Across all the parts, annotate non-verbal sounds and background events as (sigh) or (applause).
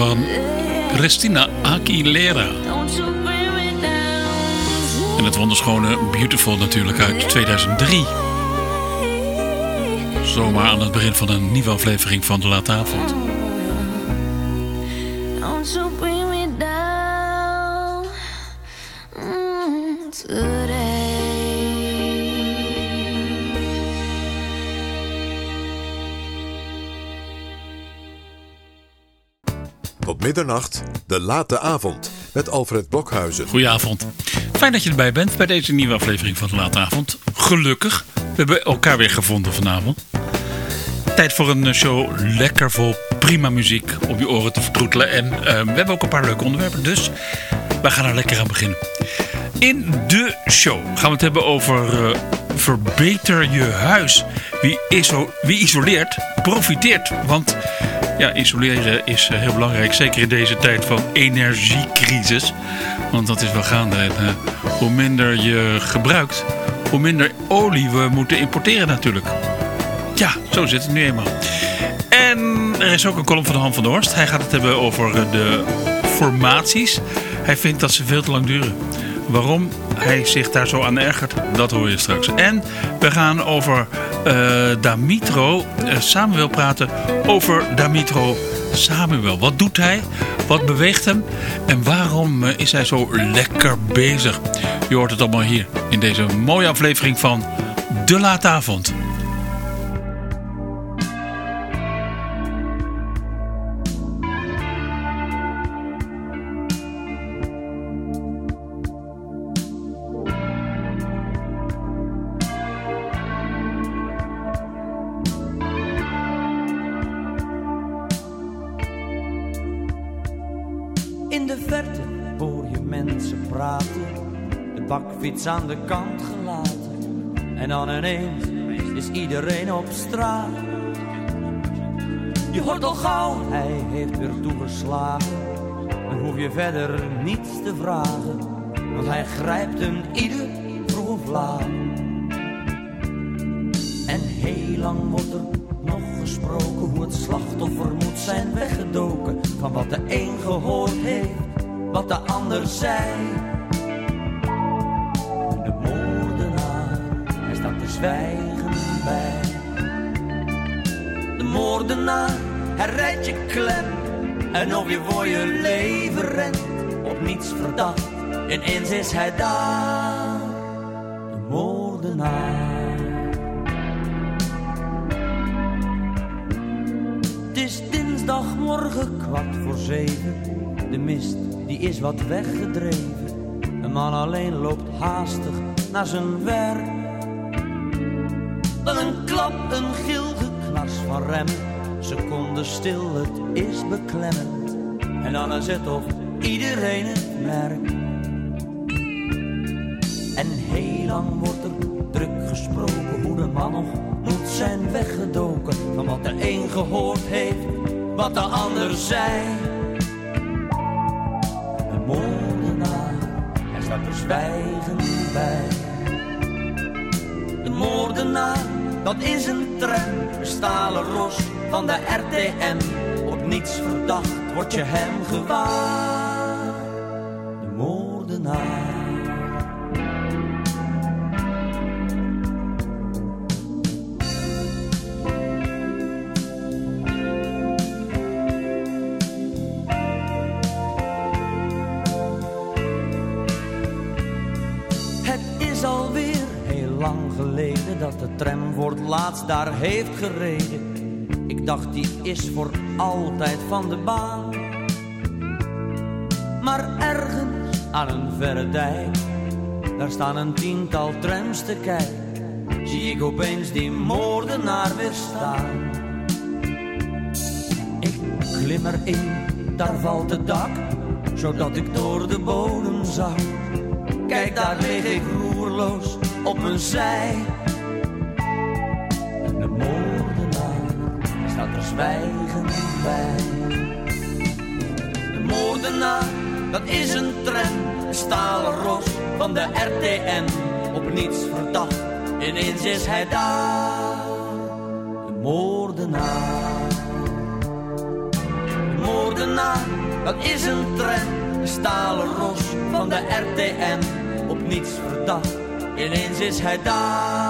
van Christina Aguilera. En het wonderschone Beautiful natuurlijk uit 2003. Zomaar aan het begin van een nieuwe aflevering van De Late Avond. Middernacht, de late avond met Alfred Blokhuizen. Goedenavond. Fijn dat je erbij bent bij deze nieuwe aflevering van de late avond. Gelukkig, we hebben elkaar weer gevonden vanavond. Tijd voor een show lekker vol prima muziek op je oren te vertroetelen. En uh, we hebben ook een paar leuke onderwerpen, dus we gaan er lekker aan beginnen. In de show gaan we het hebben over uh, verbeter je huis. Wie, iso wie isoleert, profiteert. Want ja, isoleren is eh, heel belangrijk. Zeker in deze tijd van energiecrisis. Want dat is wel gaande. En, uh, hoe minder je gebruikt, hoe minder olie we moeten importeren natuurlijk. Ja, zo zit het nu eenmaal. En er is ook een column van de Han van der Horst. Hij gaat het hebben over de formaties. Hij vindt dat ze veel te lang duren. Waarom hij zich daar zo aan ergert, dat hoor je straks. En we gaan over Damitro uh, Samuel praten over Damitro Samuel. Wat doet hij? Wat beweegt hem? En waarom uh, is hij zo lekker bezig? Je hoort het allemaal hier in deze mooie aflevering van De Laatavond. Fiets aan de kant gelaten. En dan ineens is iedereen op straat. Je hoort al gauw, hij heeft weer toegeslagen. Dan hoef je verder niets te vragen. want hij grijpt hem ieder vroeg of laat. En heel lang wordt er nog gesproken hoe het slachtoffer moet zijn weggedoken van wat de een gehoord heeft, wat de ander zei. De moordenaar, hij staat te zwijgen bij. De moordenaar, hij rijdt je klem en of je voor je leven rent, op niets verdacht, ineens is hij daar. De moordenaar. Dinsdagmorgen kwart voor zeven. De mist die is wat weggedreven. Een man alleen loopt haastig naar zijn werk. Dan een klap, een gil, geknars van remmen. Seconde stil, het is beklemmend. En dan is het of iedereen het merkt. En heel lang wordt er druk gesproken hoe de man nog moet zijn weggedoken. Van wat de een gehoord heeft, wat de ander zei. De moordenaar, hij staat er zwijgend bij. De moordenaar, dat is een tram, een stalen ros van de RTM. Op niets verdacht word je hem gewaar. De moordenaar. Daar heeft gereden. Ik dacht die is voor altijd van de baan. Maar ergens aan een verre dijk, daar staan een tiental trams te kijken. Zie ik opeens die moordenaar weer staan. Ik klim erin, daar valt het dak, zodat ik door de bodem zag. Kijk, daar lig ik roerloos op mijn zij. Zwijgend bij. De moordenaar, dat is een tram, een stalen ros van de RTM. Op niets verdacht, ineens is hij daar. De moordenaar. De moordenaar, dat is een tram, een stalen ros van de RTM. Op niets verdacht, ineens is hij daar.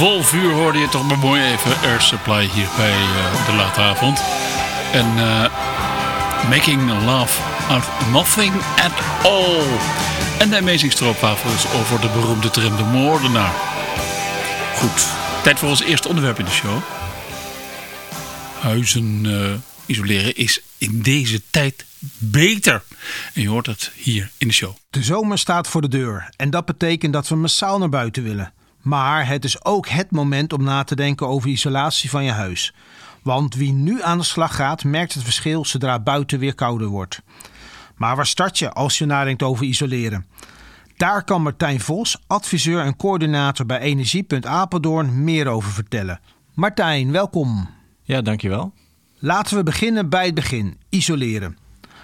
Vol vuur hoorde je toch maar mooi even Air Supply hier bij uh, de late avond. En uh, Making Love Out Nothing At All. En de Amazing Stroopwafels over de beroemde tram De Moordenaar. Goed, tijd voor ons eerste onderwerp in de show. Huizen uh, isoleren is in deze tijd beter. En je hoort het hier in de show. De zomer staat voor de deur en dat betekent dat we massaal naar buiten willen. Maar het is ook het moment om na te denken over isolatie van je huis. Want wie nu aan de slag gaat, merkt het verschil zodra buiten weer kouder wordt. Maar waar start je als je nadenkt over isoleren? Daar kan Martijn Vos, adviseur en coördinator bij Energiepunt Apeldoorn, meer over vertellen. Martijn, welkom. Ja, dankjewel. Laten we beginnen bij het begin: isoleren.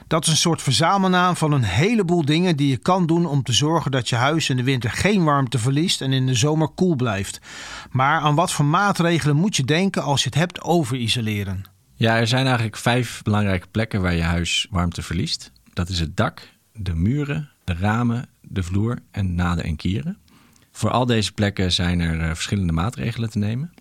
Dat is een soort verzamelnaam van een heleboel dingen die je kan doen om te zorgen dat je huis in de winter geen warmte verliest en in de zomer koel blijft. Maar aan wat voor maatregelen moet je denken als je het hebt over isoleren? Ja, er zijn eigenlijk vijf belangrijke plekken waar je huis warmte verliest. Dat is het dak, de muren, de ramen, de vloer en naden en kieren. Voor al deze plekken zijn er eh, verschillende maatregelen te nemen.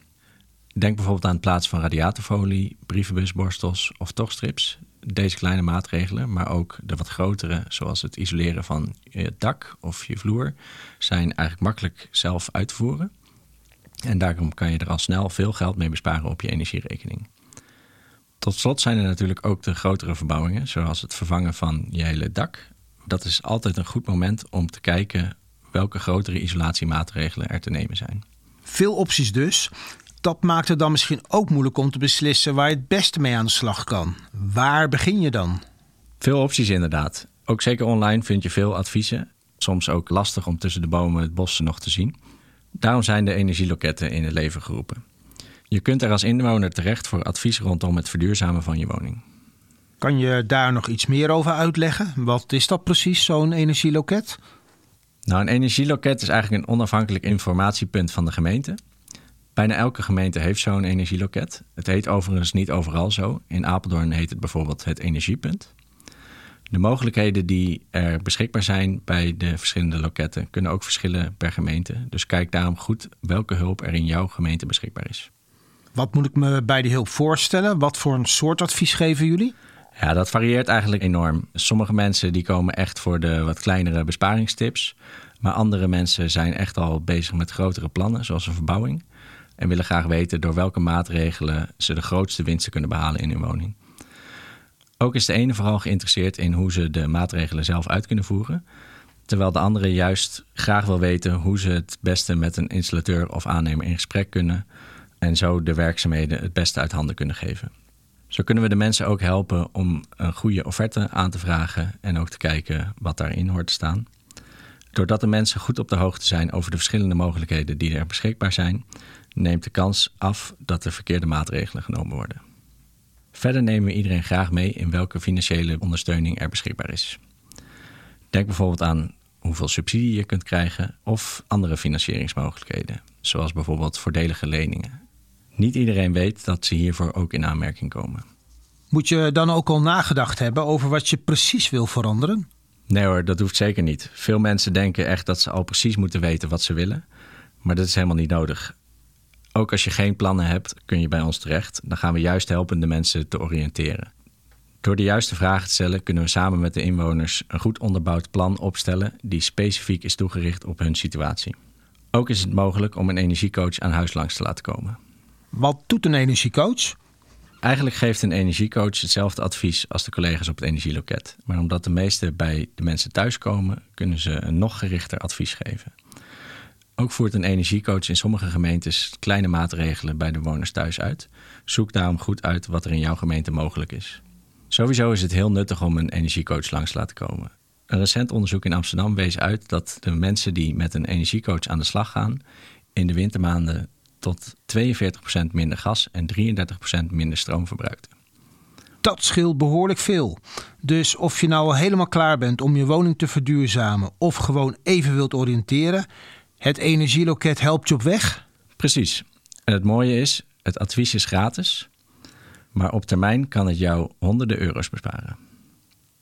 Denk bijvoorbeeld aan het plaatsen van radiatorfolie, brievenbusborstels of tochtstrips deze kleine maatregelen, maar ook de wat grotere, zoals het isoleren van je dak of je vloer, zijn eigenlijk makkelijk zelf uit te voeren. En daarom kan je er al snel veel geld mee besparen op je energierekening. Tot slot zijn er natuurlijk ook de grotere verbouwingen, zoals het vervangen van je hele dak. Dat is altijd een goed moment om te kijken welke grotere isolatiemaatregelen er te nemen zijn. Veel opties dus dat maakt het dan misschien ook moeilijk om te beslissen waar je het beste mee aan de slag kan. Waar begin je dan? Veel opties inderdaad. Ook zeker online vind je veel adviezen. Soms ook lastig om tussen de bomen het bos nog te zien. Daarom zijn de energieloketten in het leven geroepen. Je kunt er als inwoner terecht voor advies rondom het verduurzamen van je woning. Kan je daar nog iets meer over uitleggen? Wat is dat precies, zo'n energieloket? Nou, een energieloket is eigenlijk een onafhankelijk informatiepunt van de gemeente. Bijna elke gemeente heeft zo'n energieloket. Het heet overigens niet overal zo. In Apeldoorn heet het bijvoorbeeld het Energiepunt. De mogelijkheden die er beschikbaar zijn bij de verschillende loketten kunnen ook verschillen per gemeente. Dus kijk daarom goed welke hulp er in jouw gemeente beschikbaar is. Wat moet ik me bij die hulp voorstellen? Wat voor een soort advies geven jullie? Ja, dat varieert eigenlijk enorm. Sommige mensen die komen echt voor de wat kleinere besparingstips. Maar andere mensen zijn echt al bezig met grotere plannen, zoals een verbouwing. En willen graag weten door welke maatregelen ze de grootste winsten kunnen behalen in hun woning. Ook is de ene vooral geïnteresseerd in hoe ze de maatregelen zelf uit kunnen voeren. Terwijl de andere juist graag wil weten hoe ze het beste met een installateur of aannemer in gesprek kunnen. En zo de werkzaamheden het beste uit handen kunnen geven. Zo kunnen we de mensen ook helpen om een goede offerte aan te vragen en ook te kijken wat daarin hoort te staan. Doordat de mensen goed op de hoogte zijn over de verschillende mogelijkheden die er beschikbaar zijn, neemt de kans af dat er verkeerde maatregelen genomen worden. Verder nemen we iedereen graag mee in welke financiële ondersteuning er beschikbaar is. Denk bijvoorbeeld aan hoeveel subsidie je kunt krijgen of andere financieringsmogelijkheden, zoals bijvoorbeeld voordelige leningen. Niet iedereen weet dat ze hiervoor ook in aanmerking komen. Moet je dan ook al nagedacht hebben over wat je precies wil veranderen? Nee hoor, dat hoeft zeker niet. Veel mensen denken echt dat ze al precies moeten weten wat ze willen. Maar dat is helemaal niet nodig. Ook als je geen plannen hebt, kun je bij ons terecht. Dan gaan we juist helpen de mensen te oriënteren. Door de juiste vragen te stellen kunnen we samen met de inwoners een goed onderbouwd plan opstellen die specifiek is toegericht op hun situatie. Ook is het mogelijk om een energiecoach aan huis langs te laten komen. Wat doet een energiecoach? Eigenlijk geeft een energiecoach hetzelfde advies als de collega's op het energieloket. Maar omdat de meeste bij de mensen thuiskomen, kunnen ze een nog gerichter advies geven. Ook voert een energiecoach in sommige gemeentes kleine maatregelen bij de bewoners thuis uit. Zoek daarom goed uit wat er in jouw gemeente mogelijk is. Sowieso is het heel nuttig om een energiecoach langs te laten komen. Een recent onderzoek in Amsterdam wees uit dat de mensen die met een energiecoach aan de slag gaan, in de wintermaanden tot 42% minder gas en 33% minder stroom verbruikten. Dat scheelt behoorlijk veel. Dus of je nou al helemaal klaar bent om je woning te verduurzamen of gewoon even wilt oriënteren, het energieloket helpt je op weg? Precies. En het mooie is, het advies is gratis, maar op termijn kan het jou honderden euro's besparen.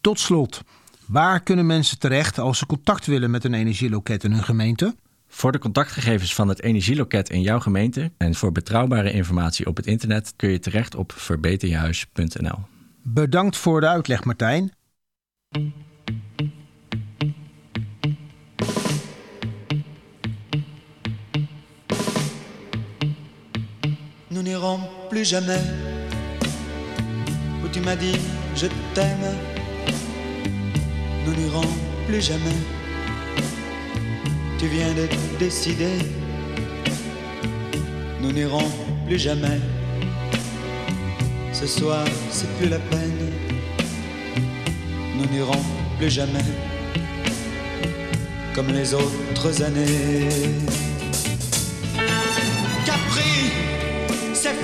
Tot slot, waar kunnen mensen terecht als ze contact willen met een energieloket in hun gemeente? Voor de contactgegevens van het energieloket in jouw gemeente en voor betrouwbare informatie op het internet kun je terecht op verbeterjehuis.nl. Bedankt voor de uitleg, Martijn. Nous n'irons plus jamais où tu m'as dit je t'aime. Nous n'irons plus jamais. Tu viens de décider. Nous n'irons plus jamais. Ce soir, c'est plus la peine. Nous n'irons plus jamais comme les autres années.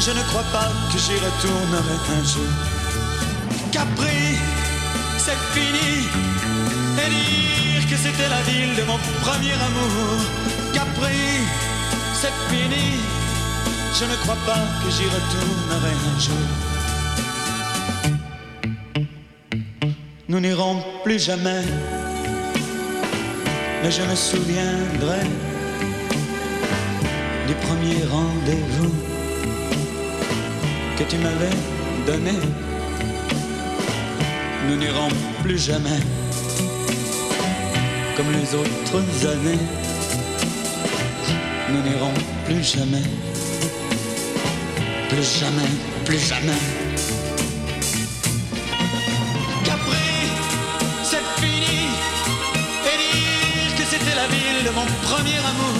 Je ne crois pas que j'y retournerai un jour. Capri, c'est fini. Et dire que c'était la ville de mon premier amour. Capri, c'est fini. Je ne crois pas que j'y retournerai un jour. nous n'irons plus jamais. Mais je me souviendrai du premier rendez-vous que tu m'avais donné. Nous n'irons plus jamais comme les autres années. Nous n'irons plus jamais, plus jamais, plus jamais. Capri, c'est fini. Et dire que c'était la ville de mon premier amour.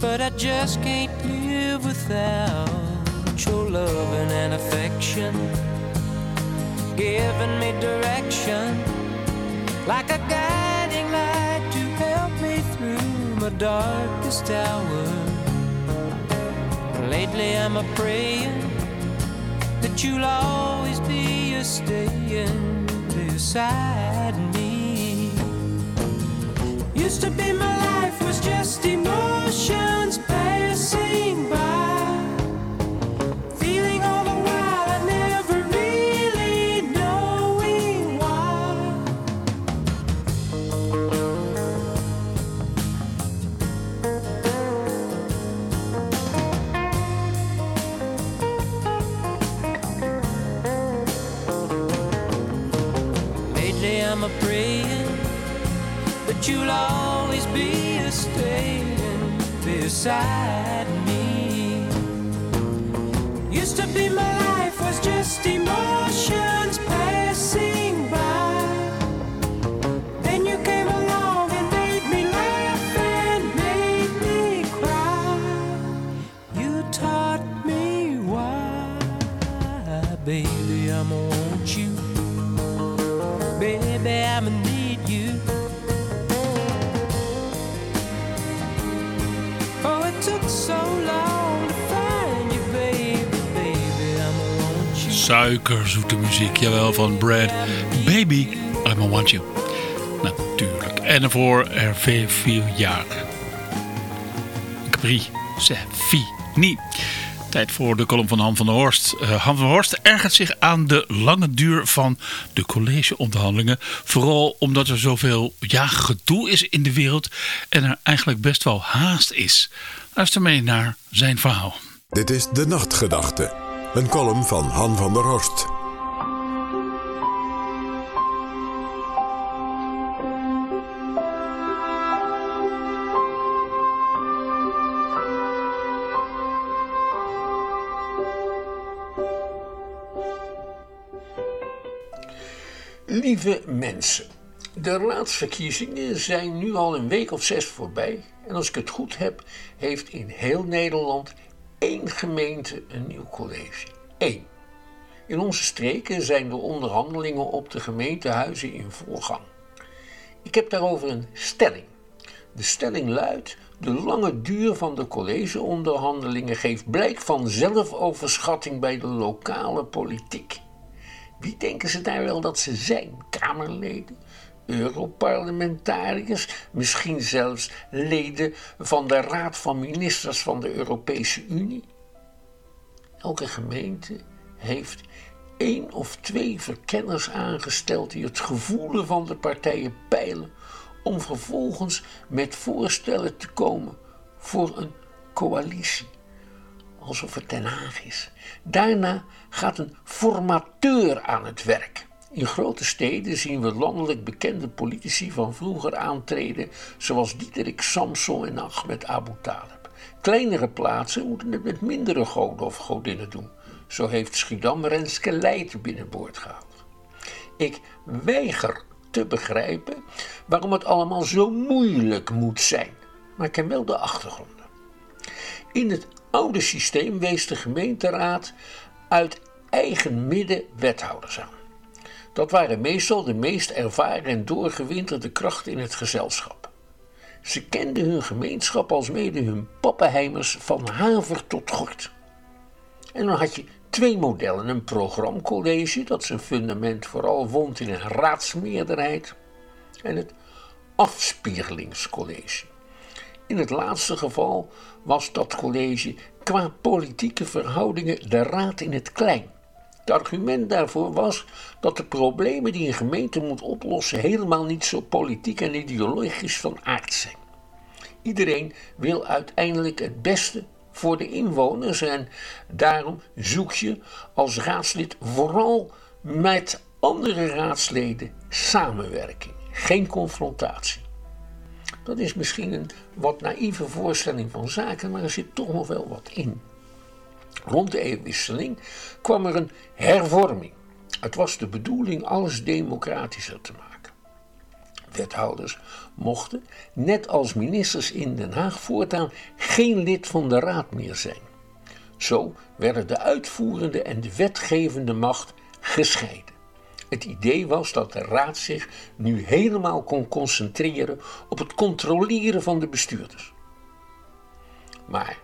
But I just can't live without your loving and affection. Giving me direction like a guiding light to help me through my darkest hour. Lately, I'm a praying that you'll always be a staying beside me. Used to be my life was just emotions passing by. Beside me. Used to be my life was just emotions Suikerzoete muziek, jawel, van Brad. Baby, I'm want you. Natuurlijk. En er veel, veel jaar. Capri, c'est fini. Tijd voor de column van Han van der Horst. Eh, Han van der Horst ergert zich aan de lange duur van de collegeonderhandelingen. Vooral omdat er zoveel ja, gedoe is in de wereld en er eigenlijk best wel haast is. Luister mee naar zijn verhaal. Dit is De Nachtgedachte. Een column van Han van der Horst. Lieve mensen, de raadsverkiezingen zijn nu al een week of zes voorbij. En als ik het goed heb, heeft in heel Nederland één gemeente een nieuw college. Eén. In onze streken zijn de onderhandelingen op de gemeentehuizen in volle gang. Ik heb daarover een stelling. De stelling luidt: de lange duur van de collegeonderhandelingen geeft blijk van zelfoverschatting bij de lokale politiek. Wie denken ze daar wel dat ze zijn? Kamerleden? Europarlementariërs? Misschien zelfs leden van de Raad van Ministers van de Europese Unie? Elke gemeente heeft één of twee verkenners aangesteld die het gevoelen van de partijen peilen om vervolgens met voorstellen te komen voor een coalitie. Alsof het Den Haag is. Daarna gaat een formateur aan het werk. In grote steden zien we landelijk bekende politici van vroeger aantreden, zoals Diederik Samson en Ahmed Abu Talib. Kleinere plaatsen moeten het met mindere goden of godinnen doen. Zo heeft Schiedam Renske Leijten binnenboord gehaald. Ik weiger te begrijpen waarom het allemaal zo moeilijk moet zijn, maar ik ken wel de achtergronden. In het oude systeem wees de gemeenteraad uit eigen midden wethouders aan. Dat waren meestal de meest ervaren en doorgewinterde krachten in het gezelschap. Ze kenden hun gemeenschap als mede hun pappenheimers van haver tot gort. En dan had je twee modellen: een programcollege, dat zijn fundament vooral vond in een raadsmeerderheid, en het afspiegelingscollege. In het laatste geval was dat college qua politieke verhoudingen de raad in het klein. Het argument daarvoor was dat de problemen die een gemeente moet oplossen helemaal niet zo politiek en ideologisch van aard zijn. Iedereen wil uiteindelijk het beste voor de inwoners en daarom zoek je als raadslid vooral met andere raadsleden samenwerking, geen confrontatie. Dat is misschien een wat naïeve voorstelling van zaken, maar er zit toch nog wel wat in. Rond de eeuwwisseling kwam er een hervorming. Het was de bedoeling alles democratischer te maken. Wethouders mochten, net als ministers in Den Haag, voortaan geen lid van de raad meer zijn. Zo werden de uitvoerende en de wetgevende macht gescheiden. Het idee was dat de raad zich nu helemaal kon concentreren op het controleren van de bestuurders. Maar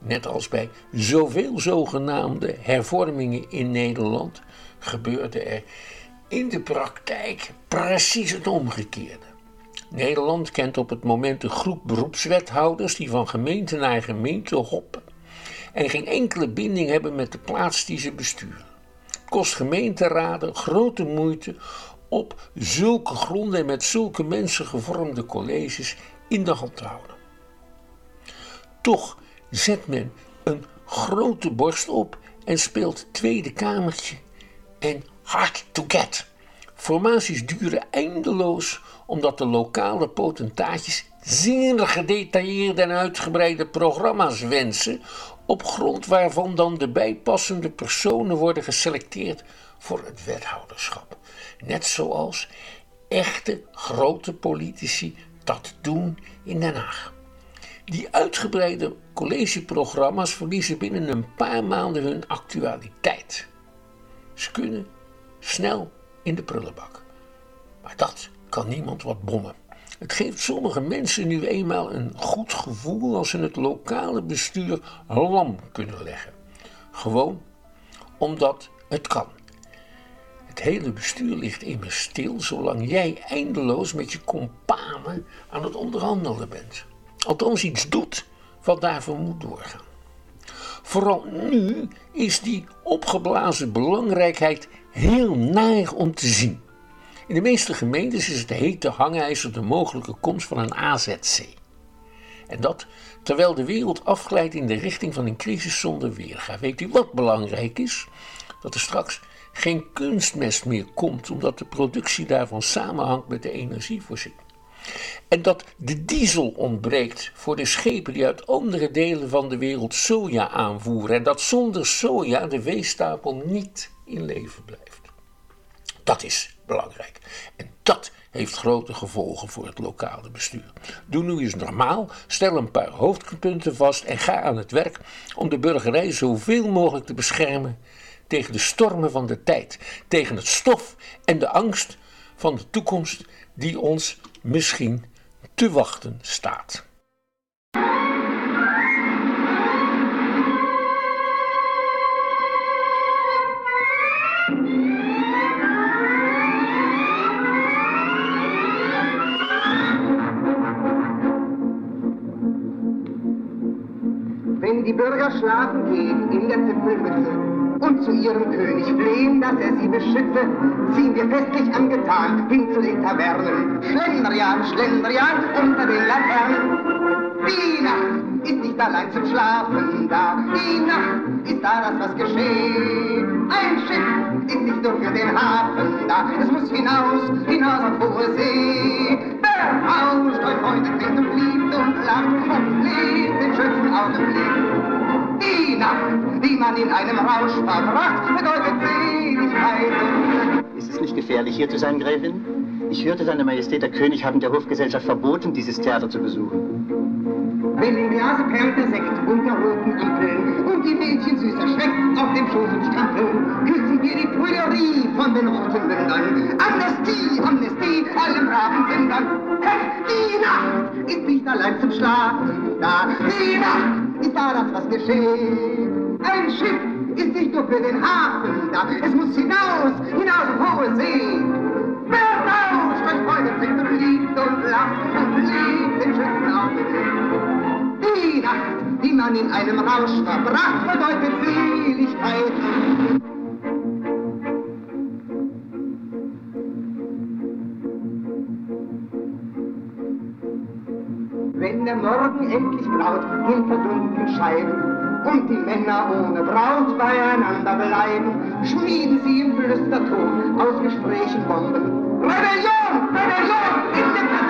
net als bij zoveel zogenaamde hervormingen in Nederland gebeurde er in de praktijk precies het omgekeerde. Nederland kent op het moment een groep beroepswethouders die van gemeente naar gemeente hoppen en geen enkele binding hebben met de plaats die ze besturen. Het kost gemeenteraden grote moeite op zulke gronden en met zulke mensen gevormde colleges in de hand te houden. Toch zet men een grote borst op en speelt tweede kamertje en hard to get. Formaties duren eindeloos omdat de lokale potentaatjes zeer gedetailleerde en uitgebreide programma's wensen, op grond waarvan dan de bijpassende personen worden geselecteerd voor het wethouderschap. Net zoals echte grote politici dat doen in Den Haag. Die uitgebreide collegeprogramma's verliezen binnen een paar maanden hun actualiteit. Ze kunnen snel in de prullenbak. Maar dat kan niemand wat bommen. Het geeft sommige mensen nu eenmaal een goed gevoel als ze het lokale bestuur lam kunnen leggen. Gewoon omdat het kan. Het hele bestuur ligt immers stil zolang jij eindeloos met je companen aan het onderhandelen bent. Althans iets doet wat daarvoor moet doorgaan. Vooral nu is die opgeblazen belangrijkheid heel naar om te zien. In de meeste gemeentes is het hete hangijzer de mogelijke komst van een AZC. En dat terwijl de wereld afglijdt in de richting van een crisis zonder weerga. Weet u wat belangrijk is? Dat er straks geen kunstmest meer komt, omdat de productie daarvan samenhangt met de energievoorziening. En dat de diesel ontbreekt voor de schepen die uit andere delen van de wereld soja aanvoeren. En dat zonder soja de veestapel niet in leven blijft. Dat is belangrijk. En dat heeft grote gevolgen voor het lokale bestuur. Doe nu eens normaal, stel een paar hoofdpunten vast en ga aan het werk om de burgerij zoveel mogelijk te beschermen tegen de stormen van de tijd, tegen het stof en de angst van de toekomst die ons misschien te wachten staat. Wenn die Bürger schlafen gehen, in der Zipfelmütze, und zu ihrem König flehen, dass er sie beschütze, ziehen wir festlich angetan hin zu den Tavernen. Schlendrian, Schlendrian unter den Laternen. Die Nacht ist nicht allein zum Schlafen da, die Nacht ist da, dass was geschieht. Ein Schiff ist nicht nur für den Hafen da, es muss hinaus, hinaus auf hohe See. Berauscht euch heute, trinkt und liebt und lacht und lebt den schönsten Augenblick. Die Nacht, die man in einem Rausch verbracht, bedeutet Seligkeit. Ist es nicht gefährlich, hier zu sein, Gräfin? Ich hörte, seine Majestät der König haben der Hofgesellschaft verboten, dieses Theater zu besuchen. Wenn im Glase perlt der Sekt unter roten Ampeln und die Mädchen süß erschreckt auf dem Schoß und strampeln, küssen wir die Prüderie von den roten Mündern. Amnestie, Amnestie, allen braven Sündern. Hey, die Nacht ist nicht allein zum Schlafen da. Die Nacht ist da, dass was geschieht. Ein Schiff ist nicht nur für den Hafen da. Es muss hinaus, hinaus auf hohe See. Wer rauscht euch Freude, trinkt und liebt und lacht und liebt den schönsten Augenblick. Die Nacht, die man in einem Rausch verbracht, bedeutet Seligkeit. Morgen endlich graut hinter dunklen Scheiben und die Männer ohne Braut beieinander bleiben, schmieden sie im Flüsterton aus Gesprächen Bomben. Rebellion! Rebellion! In den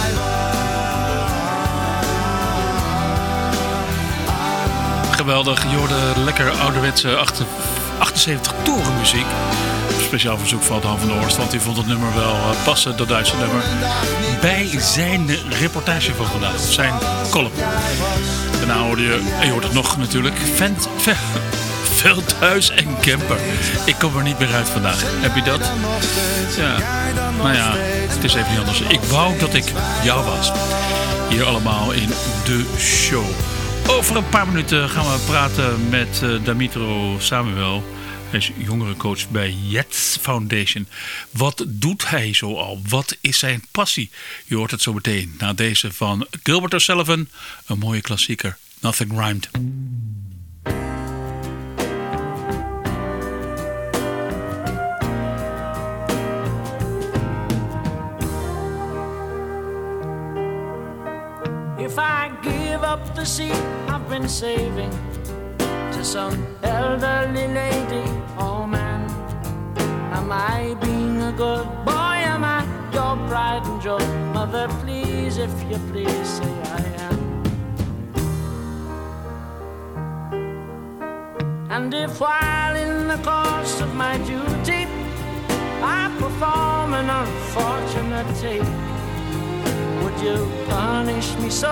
Geweldig, je lekker ouderwetse 8 78 torenmuziek. Speciaal verzoek van Han van der Horst, want hij vond het nummer wel eh, passen, dat Duitse nummer. Bij zijn reportage van vandaag, zijn column. Daarna hoorde je, en je hoort het nog natuurlijk, vent, ve- (laughs) Veldhuis en Camper. Ik kom er niet meer uit vandaag. Heb je dat? Ja. Nou ja, het is even niet anders. Ik wou dat ik jou was. Hier allemaal in de show. Over een paar minuten gaan we praten met eh, Damitro Samuel. Hij is jongerencoach bij Jets Foundation. Wat doet hij zo al? Wat is zijn passie? Je hoort het zo meteen na deze van Gilbert O'Sullivan. Een mooie klassieker. Nothing Rhymed. Seat I've been saving to some elderly lady or man, am I being a good boy? Am I your pride and joy? Mother, please, if you please, say I am. And if while in the course of my duty I perform an unfortunate take, would you punish me so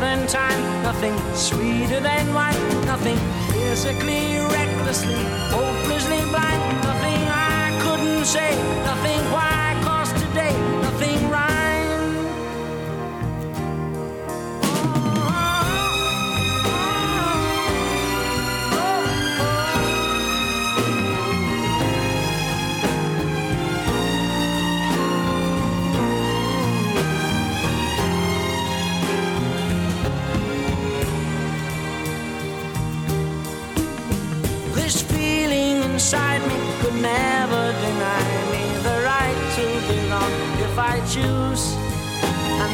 than time, nothing sweeter than wine, nothing physically, recklessly, oh,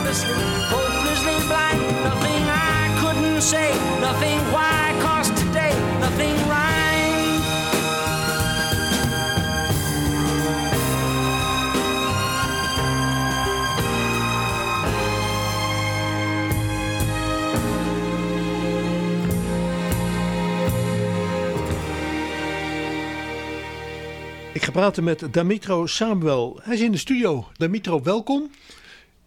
hopelessly blind, nothing I couldn't say, nothing why, cause today, nothing rhyme. Ik ga praten met Damitro Samuel. Hij is in de studio. Damitro, welkom.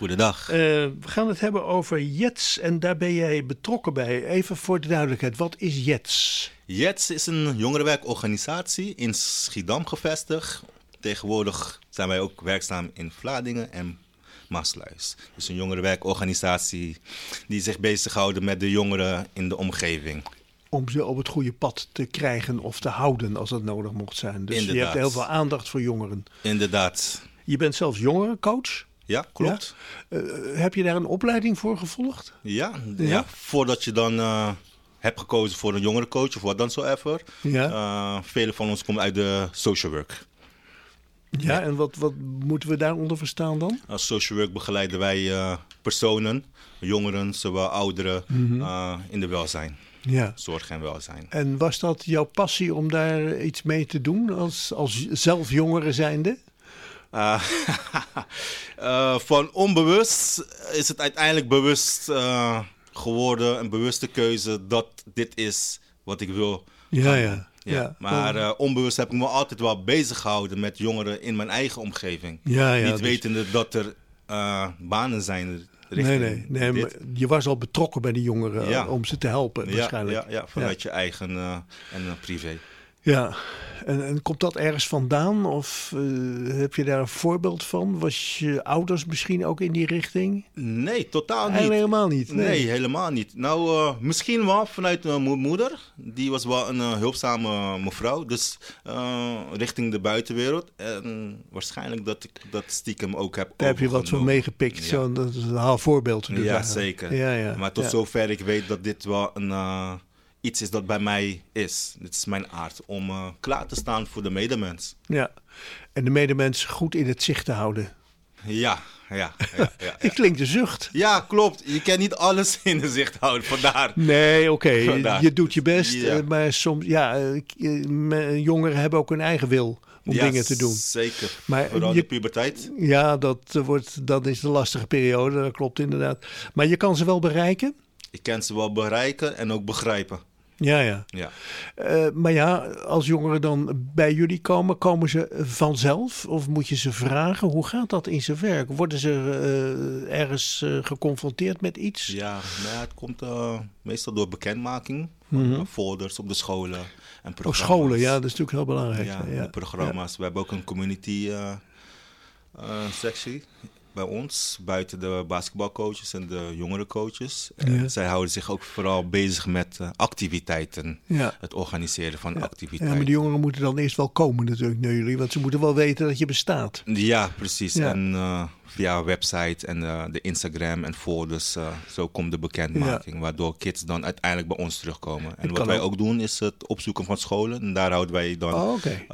Goedendag. Eh, we gaan het hebben over Jets en daar ben jij betrokken bij. Even voor de duidelijkheid, wat is Jets? Jets is een jongerenwerkorganisatie in Schiedam gevestigd. Tegenwoordig zijn wij ook werkzaam in Vlaardingen en Maasluis. Dus een jongerenwerkorganisatie die zich bezighoudt met de jongeren in de omgeving. Om ze op het goede pad te krijgen of te houden als dat nodig mocht zijn. Dus je Inderdaad. hebt heel veel aandacht voor jongeren. Inderdaad. Je bent zelfs jongerencoach. Ja, klopt. Ja? Eh, heb je daar een opleiding voor gevolgd? Ja, ja. Ja? voordat je dan eh, hebt gekozen voor een jongerencoach of wat dan zo even. Ja. Uh, velen van ons komen uit de social work. Ja, en wat, wat moeten we daaronder verstaan dan? Als social work begeleiden wij personen, jongeren, zowel ouderen, mm -hmm. uh, in de welzijn. Ja. Zorg en welzijn. En was dat jouw passie om daar iets mee te doen als, als zelf jongere zijnde? Uh, (laughs) van onbewust is het uiteindelijk bewust geworden, een bewuste keuze dat dit is wat ik wil. Ja, ja. Ja, ja, maar uh, onbewust heb ik me altijd wel bezig gehouden met jongeren in mijn eigen omgeving. Ja, ja, Niet dus... wetende dat er uh, banen zijn. Nee, nee, nee maar je was al betrokken bij de jongeren om ze te helpen, waarschijnlijk. Ja, ja vanuit je eigen uh, en privé. Ja, en, en, komt dat ergens vandaan? Of uh, heb je daar een voorbeeld van? Was je ouders misschien ook in die richting? Nee, totaal niet. Eigenlijk helemaal niet. Nee, nee helemaal niet. Nou, uh, misschien wel vanuit mijn moeder. Die was wel een uh, hulpzame mevrouw. Dus richting de buitenwereld. En waarschijnlijk dat ik dat stiekem ook heb Daar heb je wat van meegepikt. Ja. Zo, dat is een haal voorbeeld. Dus ja, zeker. Ja, ja. Maar tot zover ik weet dat dit wel een iets is dat bij mij is. Dit is mijn aard om uh, klaar te staan voor de medemens. Ja, en de medemens goed in het zicht te houden. Ja, ja. ja, ja, ja. (laughs) Het klinkt de zucht. Ja, klopt. Je kan niet alles (laughs) in de zicht houden, vandaar. Nee, oké. (laughs) Okay. Je doet je best, ja. maar soms, ja, jongeren hebben ook een eigen wil om ja, dingen te doen. Zeker. Maar Vooral je, de puberteit. Ja, dat, wordt, dat is de lastige periode, dat klopt inderdaad. Maar je kan ze wel bereiken? Ik kan ze wel bereiken en ook begrijpen. Ja, ja. ja. Uh, maar ja, als jongeren dan bij jullie komen, komen ze vanzelf? Of moet je ze vragen? Hoe gaat dat in zijn werk? Worden ze uh, ergens uh, geconfronteerd met iets? Ja, nou, het komt meestal door bekendmaking. Mm -hmm. Folders op de scholen en programma's. Op scholen, ja, dat is natuurlijk heel belangrijk. Ja, ja. programma's. We hebben ook een community sectie bij ons, buiten de basketbalcoaches en de jongerencoaches. Ja. Zij houden zich ook vooral bezig met uh, activiteiten. Ja. Het organiseren van ja. activiteiten. Ja, maar de jongeren moeten dan eerst wel komen natuurlijk naar jullie. Want ze moeten wel weten dat je bestaat. Ja, precies. En uh, via website en uh, de Instagram en folders, zo komt de bekendmaking. Waardoor kids dan uiteindelijk bij ons terugkomen. En wat wij ook. ook doen is het opzoeken van scholen. En daar houden wij dan oh, okay.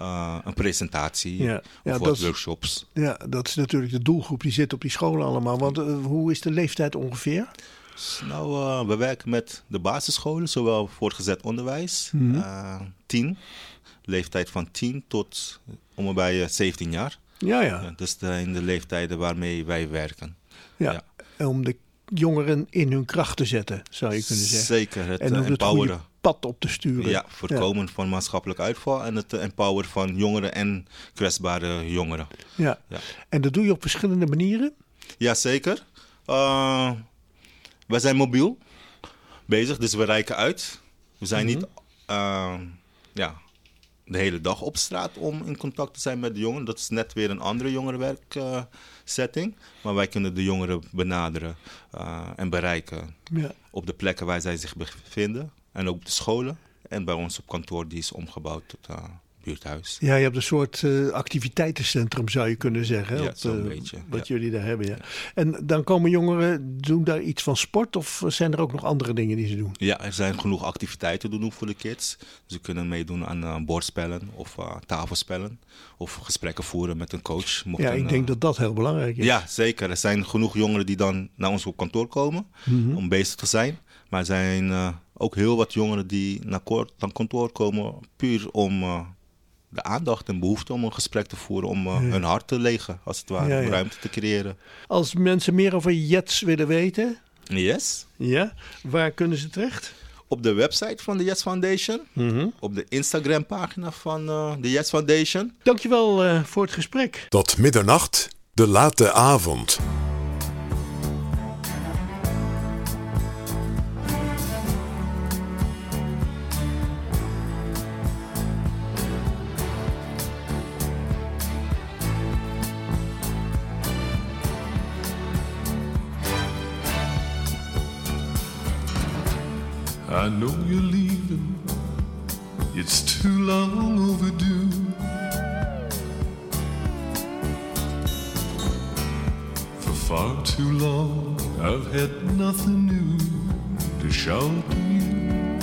een presentatie of wat workshops. Is, ja, dat is natuurlijk de doelgroep die zit op die scholen allemaal. Want hoe is de leeftijd ongeveer? Nou, we werken met de basisscholen, zowel voortgezet onderwijs, mm -hmm. 10, leeftijd van 10 tot om en bij 17 jaar. Ja, ja. dus de, in de leeftijden waarmee wij werken. Ja, ja. om de jongeren in hun kracht te zetten, zou je kunnen zeggen. Zeker, het en om empoweren. Het pad op te sturen. Ja, voorkomen ja. van maatschappelijk uitval en het empoweren van jongeren en kwetsbare jongeren. Ja. ja. en dat doe je op verschillende manieren? Jazeker. Uh, wij zijn mobiel bezig, dus we reiken uit. We zijn mm -hmm. niet uh, ja, de hele dag op straat om in contact te zijn met de jongeren. Dat is net weer een andere jongerenwerksetting. Uh, maar wij kunnen de jongeren benaderen uh, en bereiken ja. op de plekken waar zij zich bevinden. En ook op de scholen. En bij ons op kantoor, die is omgebouwd tot uh, buurthuis. Ja, je hebt een soort uh, activiteitencentrum, zou je kunnen zeggen. Ja, op, zo'n uh, beetje. Wat ja. jullie daar hebben, ja. En dan komen jongeren, doen daar iets van sport? Of zijn er ook nog andere dingen die ze doen? Ja, er zijn genoeg activiteiten te doen voor de kids. Ze kunnen meedoen aan uh, bordspellen of tafelspellen. Of gesprekken voeren met een coach. Ja, ik een, denk dat dat heel belangrijk is. Ja, zeker. Er zijn genoeg jongeren die dan naar ons op kantoor komen Mhm. mm -hmm. om bezig te zijn. Maar er zijn ook heel wat jongeren die naar, naar kantoor komen puur om de aandacht en behoefte om een gesprek te voeren, om uh, ja. hun hart te legen, als het ware, Ja, ruimte te creëren. Als mensen meer over Jets willen weten, Yes. ja, waar kunnen ze terecht? Op de website van de Yes Foundation, Mhm. op de Instagram pagina van uh, de Yes Foundation. Dankjewel uh, voor het gesprek. Tot middernacht, de late avond. I know you're leaving, it's too long overdue. For far too long, I've had nothing new to shout to you.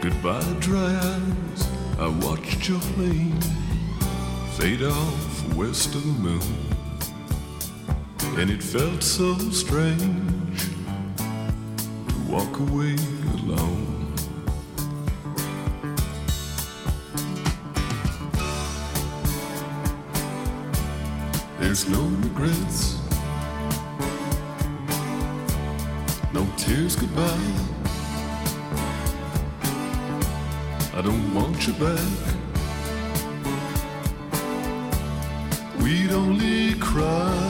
Goodbye, dry eyes. I watched your plane fade off west of the moon, and it felt so strange walk away alone. There's no regrets, no tears goodbye. I don't want you back. We'd only cry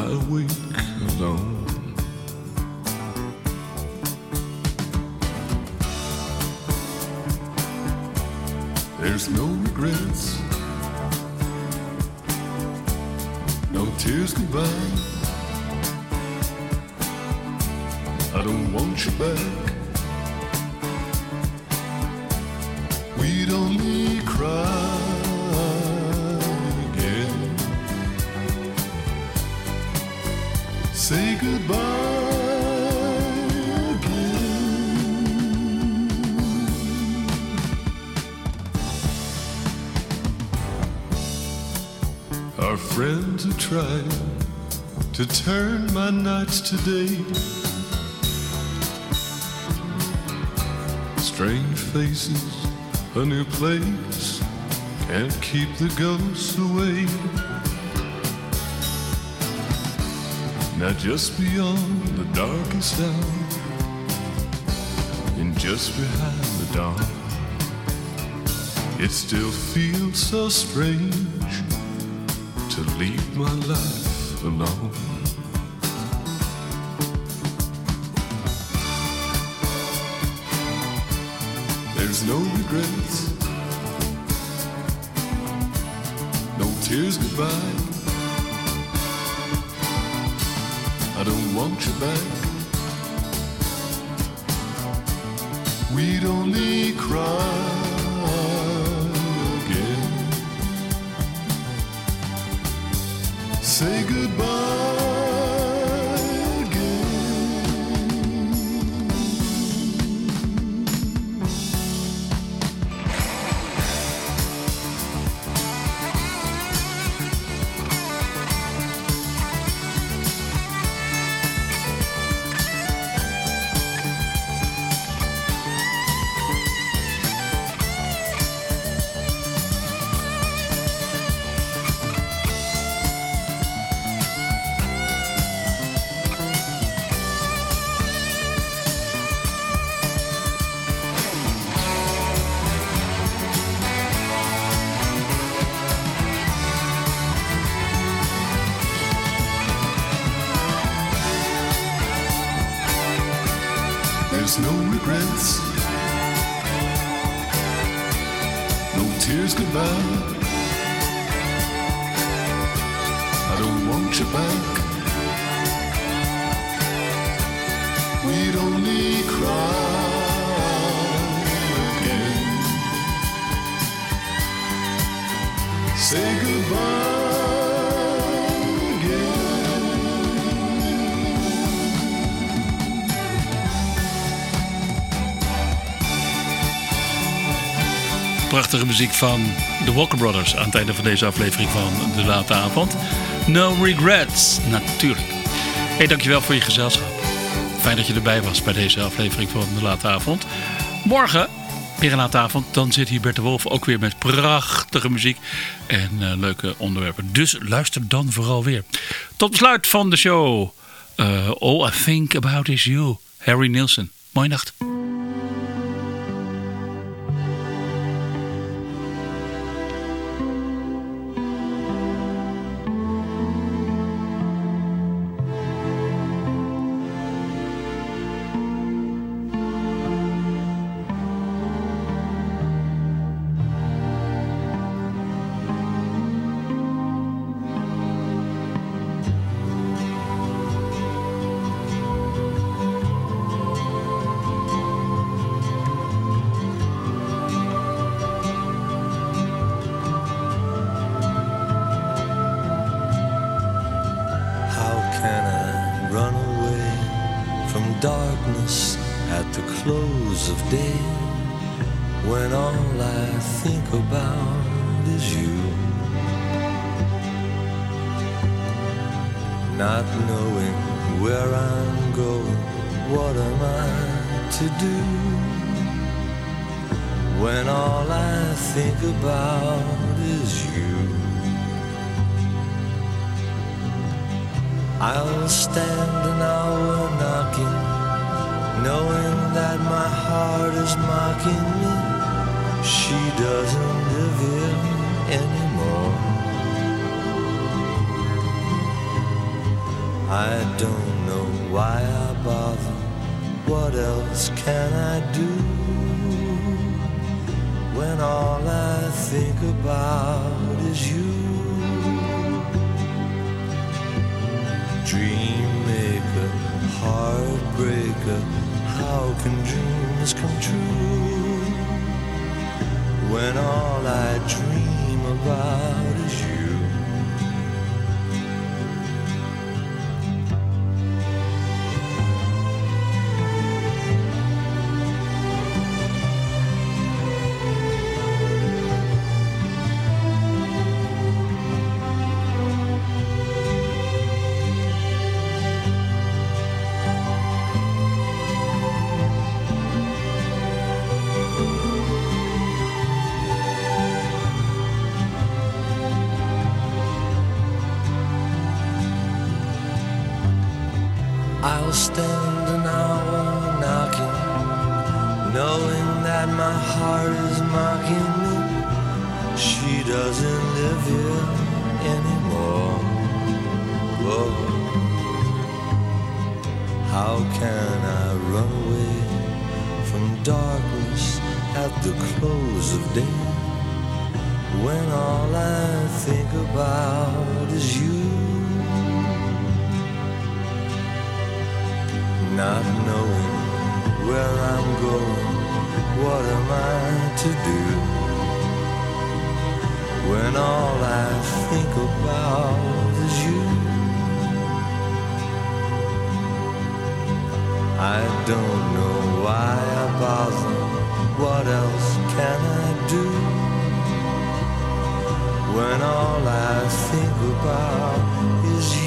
to lie awake alone. There's no regrets, no tears goodbye. I don't want you back. We don't cry trying to turn my nights to day. Strange faces, a new place, can't keep the ghosts away. Now just beyond the darkest hour, and just behind the dawn, it still feels so strange leave my life alone. There's no regrets, no tears goodbye. I don't want you back. We'd only cry Say goodbye Prachtige muziek van de Walker Brothers aan het einde van deze aflevering van De Late Avond. No regrets, natuurlijk. Hey, dankjewel voor je gezelschap. Fijn dat je erbij was bij deze aflevering van De Late Avond. Morgen, weer een late avond, dan zit hier Bert de Wolf ook weer met prachtige muziek en eh, leuke onderwerpen. Dus luister dan vooral weer. Tot besluit van de show. Uh, All I Think About Is You, Harry Nilsson. Mooie nacht. Day when all I think about is you? Not knowing where I'm going, what am I to do when all I think about is you? I'll stand an hour knocking, knowing that my heart is mocking me. She doesn't live here anymore. I don't know why I bother. What else can I do when all I think about is you? Dream maker, heartbreaker, how can dreams come true when all I dream about is you? I'll stand an hour knocking, knowing that my heart is mocking me. She doesn't live here anymore. Oh, how can I run away from darkness at the close of day when all I think about is you? Not knowing where I'm going, what am I to do? When all I think about is you. I don't know why I bother, what else can I do? When all I think about is you.